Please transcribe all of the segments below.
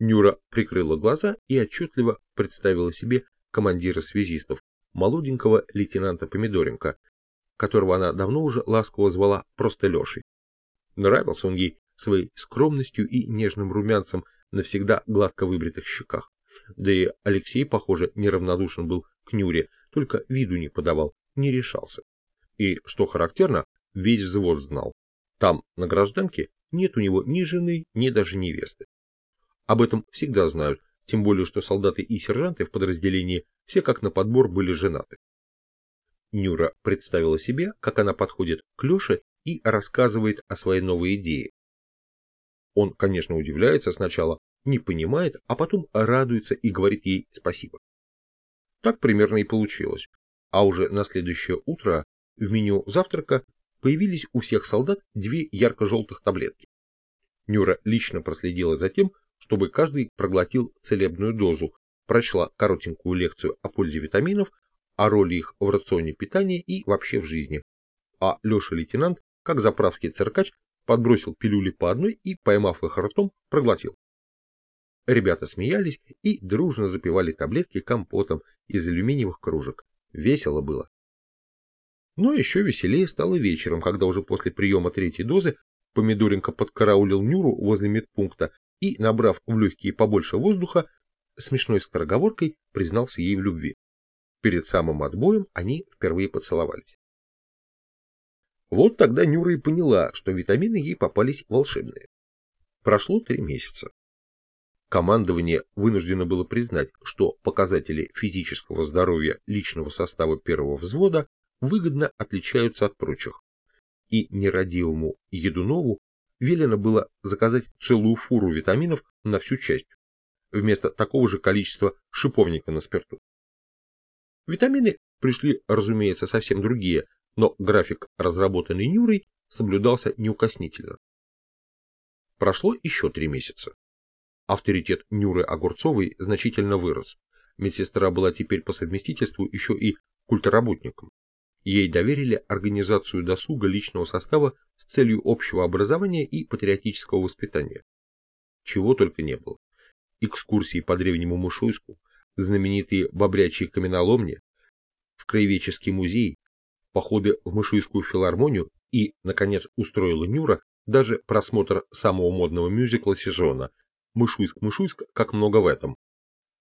Нюра прикрыла глаза и отчетливо представила себе командира связистов, молоденького лейтенанта Помидоренко, которого она давно уже ласково звала просто Лешей. Нравился он ей своей скромностью и нежным румянцем на всегда гладко выбритых щеках. Да и Алексей, похоже, неравнодушен был к Нюре, только виду не подавал, не решался. И, что характерно, весь взвод знал. Там, на гражданке, нет у него ни жены, ни даже невесты. Об этом всегда знают, тем более, что солдаты и сержанты в подразделении все как на подбор были женаты. Нюра представила себе, как она подходит к Леше и рассказывает о своей новой идее. Он, конечно, удивляется сначала, не понимает, а потом радуется и говорит ей спасибо. Так примерно и получилось. А уже на следующее утро в меню завтрака появились у всех солдат две ярко-желтых таблетки. Нюра лично проследила за тем, чтобы каждый проглотил целебную дозу, прочла коротенькую лекцию о пользе витаминов, о роли их в рационе питания и вообще в жизни. А Леша-лейтенант, как заправский циркач, подбросил пилюли по одной и, поймав их ртом, проглотил. Ребята смеялись и дружно запивали таблетки компотом из алюминиевых кружек. Весело было. Но еще веселее стало вечером, когда уже после приема третьей дозы Помидоренко подкараулил Нюру возле медпункта и, набрав в легкие побольше воздуха, смешной скороговоркой признался ей в любви. Перед самым отбоем они впервые поцеловались. Вот тогда Нюра и поняла, что витамины ей попались волшебные. Прошло три месяца. Командование вынуждено было признать, что показатели физического здоровья личного состава первого взвода выгодно отличаются от прочих. И нерадивому Едунову велено было заказать целую фуру витаминов на всю часть, вместо такого же количества шиповника на спирту. Витамины пришли, разумеется, совсем другие, но график, разработанный Нюрой, соблюдался неукоснительно. Прошло еще три месяца. Авторитет Нюры Огурцовой значительно вырос. Медсестра была теперь по совместительству еще и культработником. Ей доверили организацию досуга личного состава с целью общего образования и патриотического воспитания. Чего только не было. Экскурсии по древнему Мышуйску, знаменитые бобрячьи каменоломни, в краеведческий музей, походы в Мышуйскую филармонию и, наконец, устроила Нюра даже просмотр самого модного мюзикла сезона «Мышуйск-Мышуйск, как много в этом»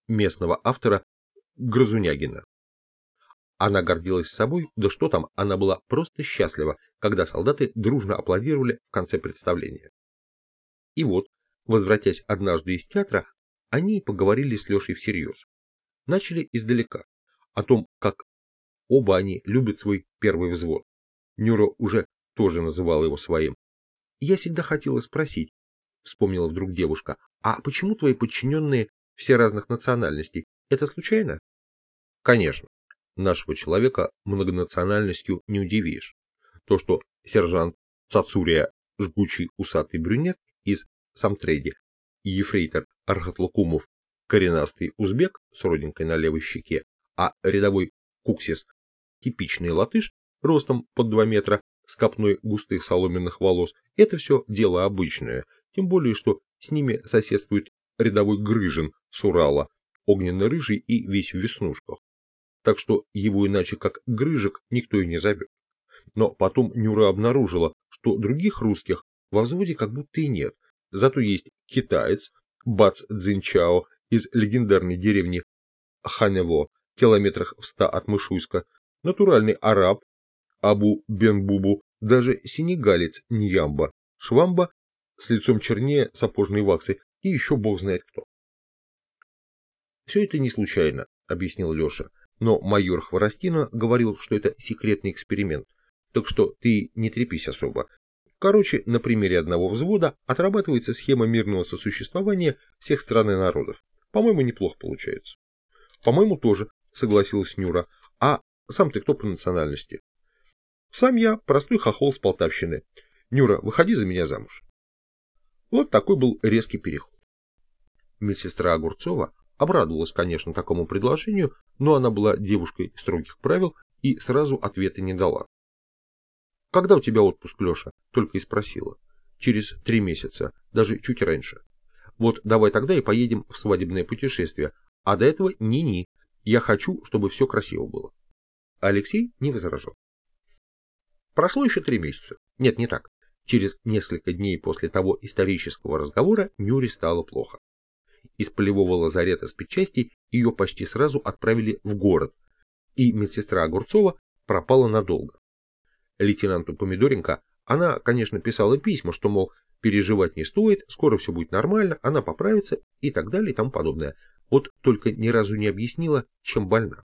местного автора Грозунягина. Она гордилась собой, да что там, она была просто счастлива, когда солдаты дружно аплодировали в конце представления. И вот, возвратясь однажды из театра, они поговорили с Лешей всерьез. Начали издалека, о том, как оба они любят свой первый взвод. Нюра уже тоже называла его своим. «Я всегда хотела спросить», — вспомнила вдруг девушка, «а почему твои подчиненные все разных национальностей? Это случайно?» «Конечно. Нашего человека многонациональностью не удивишь. То, что сержант Цацурия, жгучий усатый брюнет из Самтрейди, ефрейтор Архатлукумов, коренастый узбек с родинкой на левой щеке, а рядовой Куксис, типичный латыш, ростом под 2 метра, с копной густых соломенных волос, это все дело обычное, тем более, что с ними соседствует рядовой Грыжин с Урала, огненно-рыжий и весь в веснушках так что его иначе как Грыжик никто и не зовет. Но потом Нюра обнаружила, что других русских во взводе как будто и нет, зато есть китаец Бац Цзинчао из легендарной деревни Ханево, километрах в ста от Мышуйска, натуральный араб Абу Бенбубу, даже сенегалец Ньямба, Швамба с лицом чернее сапожной ваксы и еще бог знает кто. «Все это не случайно», — объяснил Леша но майор Хворостина говорил, что это секретный эксперимент, так что ты не трепись особо. Короче, на примере одного взвода отрабатывается схема мирного сосуществования всех стран и народов. По-моему, неплохо получается. По-моему, тоже, согласилась Нюра. А сам ты кто по национальности? Сам я простой хохол с Полтавщины. Нюра, выходи за меня замуж. Вот такой был резкий переход. Медсестра Огурцова Обрадовалась, конечно, такому предложению, но она была девушкой строгих правил и сразу ответа не дала. «Когда у тебя отпуск, Леша?» – только и спросила. «Через три месяца, даже чуть раньше. Вот давай тогда и поедем в свадебное путешествие. А до этого ни-ни. Я хочу, чтобы все красиво было. Алексей не возражал. Прошло еще три месяца. Нет, не так. Через несколько дней после того исторического разговора Нюре стало плохо. Из полевого лазарета спецчасти ее почти сразу отправили в город, и медсестра Огурцова пропала надолго. Лейтенанту Помидоренко она, конечно, писала письма, что, мол, переживать не стоит, скоро все будет нормально, она поправится и так далее и тому подобное. Вот только ни разу не объяснила, чем больна.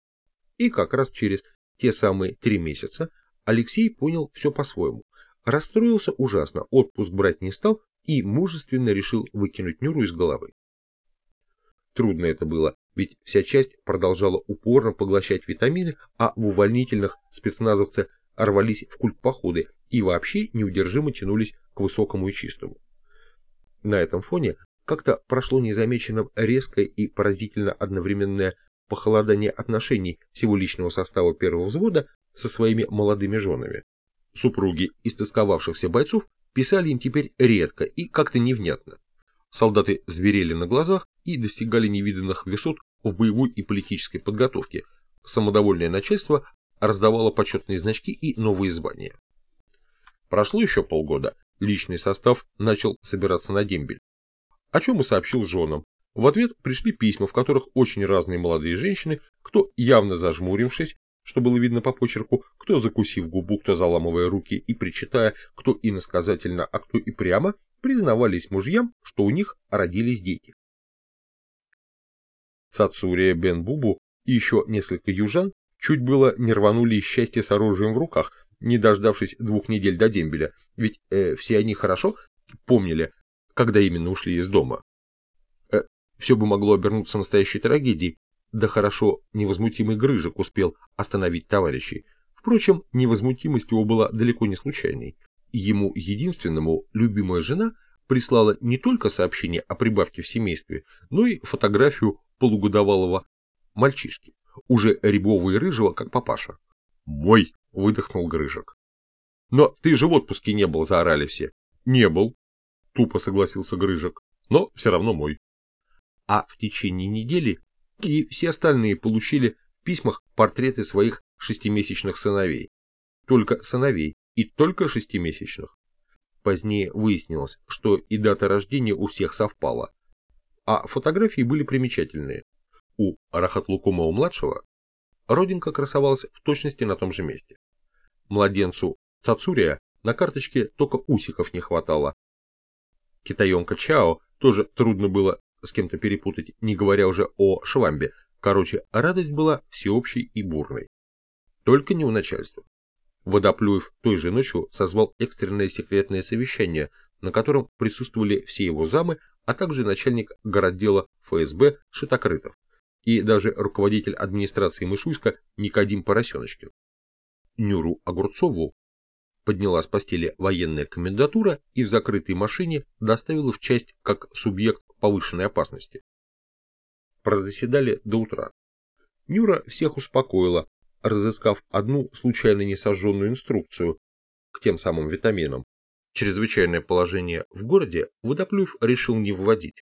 И как раз через те самые три месяца Алексей понял все по-своему. Расстроился ужасно, отпуск брать не стал и мужественно решил выкинуть Нюру из головы. Трудно это было, ведь вся часть продолжала упорно поглощать витамины, а в увольнительных спецназовцы рвались в культ походы и вообще неудержимо тянулись к высокому и чистому. На этом фоне как-то прошло незамеченным резкое и поразительно одновременное похолодание отношений всего личного состава первого взвода со своими молодыми женами. Супруги истосковавшихся бойцов писали им теперь редко и как-то невнятно. Солдаты зверели на глазах и достигали невиданных высот в боевой и политической подготовке. Самодовольное начальство раздавало почетные значки и новые звания. Прошло еще полгода, личный состав начал собираться на дембель. О чем и сообщил женам. В ответ пришли письма, в которых очень разные молодые женщины, кто явно зажмурившись, что было видно по почерку, кто закусив губу, кто заламывая руки и причитая, кто иносказательно, а кто и прямо, признавались мужьям, что у них родились дети. Цацурия Бен Бубу и еще несколько южан чуть было не рванули из счастья с оружием в руках, не дождавшись двух недель до дембеля, ведь э, все они хорошо помнили, когда именно ушли из дома. Э, все бы могло обернуться настоящей трагедией, да хорошо, невозмутимый Грыжик успел остановить товарищей. Впрочем, невозмутимость его была далеко не случайной. Ему единственному любимая жена прислала не только сообщение о прибавке в семействе, но и фотографию полугодовалого мальчишки, уже рябого и рыжего, как папаша. «Мой!» – выдохнул Грыжик. «Но ты же в отпуске не был», – заорали все. «Не был», – тупо согласился Грыжик, – «но все равно мой». А в течение недели и все остальные получили в письмах портреты своих шестимесячных сыновей. Только сыновей и только шестимесячных. Позднее выяснилось, что и дата рождения у всех совпала. А фотографии были примечательные. У Рахатлукумова-младшего родинка красовалась в точности на том же месте. Младенцу Цацурия на карточке только усиков не хватало. Китаенка Чао тоже трудно было с кем-то перепутать, не говоря уже о швамбе. Короче, радость была всеобщей и бурной. Только не у начальства. Водоплюев той же ночью созвал экстренное секретное совещание, на котором присутствовали все его замы, а также начальник городдела ФСБ Шитокрытов и даже руководитель администрации Мышуйска Никодим Поросеночкин. Нюру Огурцову подняла с постели военная комендатура и в закрытой машине доставила в часть как субъект повышенной опасности. Прозаседали до утра. Нюра всех успокоила, разыскав одну случайно несожженную инструкцию к тем самым витаминам. Чрезвычайное положение в городе Водоплюев решил не вводить.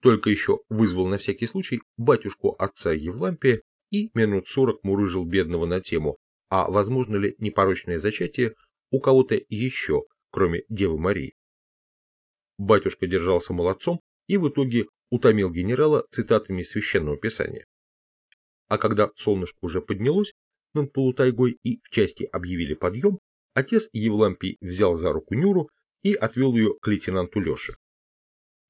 Только еще вызвал на всякий случай батюшку отца Евлампия и минут сорок мурыжил бедного на тему, а возможно ли непорочное зачатие у кого-то еще, кроме Девы Марии. Батюшка держался молодцом и в итоге утомил генерала цитатами священного писания. А когда солнышко уже поднялось над полутайгой и в части объявили подъем, отец Евлампий взял за руку Нюру и отвел ее к лейтенанту Леше.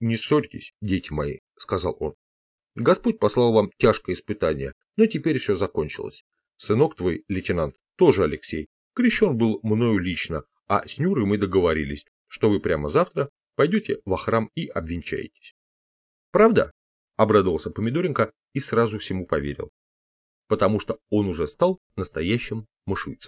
«Не ссорьтесь, дети мои», — сказал он. «Господь послал вам тяжкое испытание, но теперь все закончилось. Сынок твой, лейтенант, тоже Алексей, крещен был мною лично, а с Нюрой мы договорились, что вы прямо завтра пойдете во храм и обвенчаетесь. Правда? Обрадовался Помидоренко и сразу всему поверил. Потому что он уже стал настоящим мышуйцем.